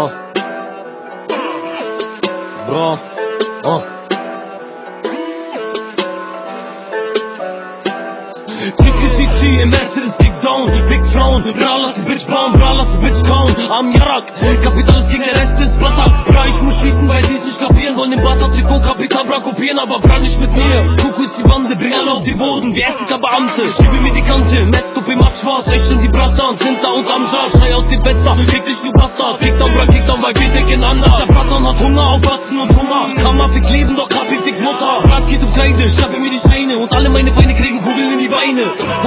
Oh. Bro. Oh. Tiki tiki im Mercedes kick down Big Throne Bra lass Bitch bauen Bra lass Bitch kauen Am Jarak Kapital ist gegen den Rest des Blatter Bra ich muss schießen bei dir nicht kapieren Wollen den Basta Trikot Kapital bra kopieren Aber bra nicht mit mir. Kuku ist die Bande, bring alle auf die Boden. Wie Essiger-Beamte, schiebe mir die Kante Meskop im Abschwarz, rechten die Brattern Zinter und Amjar, schrei aus dem Fenster. Fick dich du Bastard, Kickdown bra Kickdown, weil wir dicken anders Der Brattern hat Hunger auf Batzen und Hunger Kammer fick Leben, doch Kapi fick Mutter. Brat geht um Kreide, schnappe mir die Scheine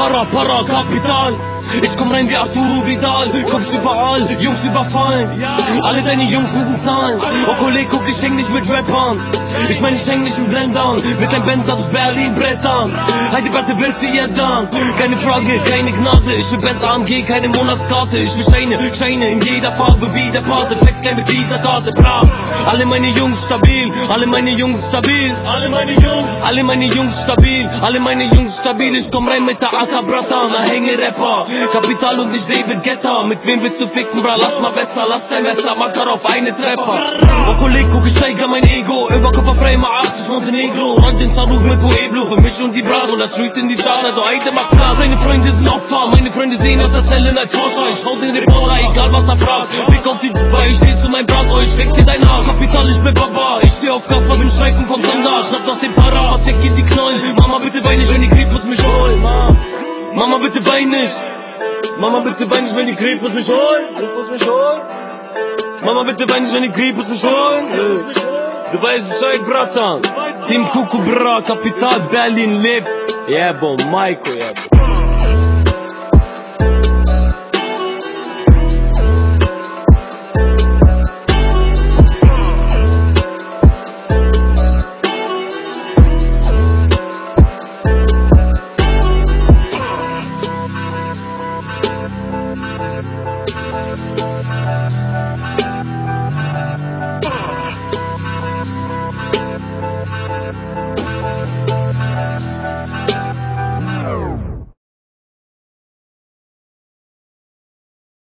Para, para, Kapital ich komm rein wie Arturo Vidal, kommst überall, Jungs überfallen. Alle deine Jungs müssen zahlen. Oh Kollege, guck, ich häng nicht mit Rappern. Ich mein, ich häng nicht mit Blendern. Mit dem Benz aus Berlin brettern. Heidi Bratte wirft dir dann. Keine Frage, keine Gnade. Ich will Benz AMG, keine Monatskarte. Ich will Scheine, Scheine in jeder Farbe wie der Pate. Flex gleich mit dieser Karte, bra. Alle meine Jungs stabil, alle meine Jungs stabil. Alle meine Jungs, alle meine Jungs stabil. Alle meine Jungs stabil. Ich komm rein mit der AK Bratan, hänge Rapper. Kapital und nicht David Getter. Mit wem willst du ficken, bra? Lass mal besser, lass dein Messer, auf eine Treffer. Oh Kollege, guck, ich steigere mein Ego. Überkörperfrei mal 80 Montenegro. Hand in Sarug mit Pueblo. Für mich und die Bravo, das rührt in die Zahn. Also Eide macht klar. Seine Freunde sind Opfer. Meine Freunde sehen aus der Zelle als Forscher. Ich hau den Reporter, egal was er fragt. Blick auf die Dubai, ich steh zu meinem Brat. Ich fick dir dein Arsch. Kapital, ich bin Baba. Ich steh auf Kappa, bin Streifen, kommt bitte wein nicht. Mama, bitte wein nicht, wenn die Krieg muss mich holen. Mama, bitte wein nicht, wenn die Krieg muss mich holen. Du weißt Bescheid, Bratan. Team Kuku, bra, Kapital, Berlin, lebt. Yeah, boy, Maiko, yeah.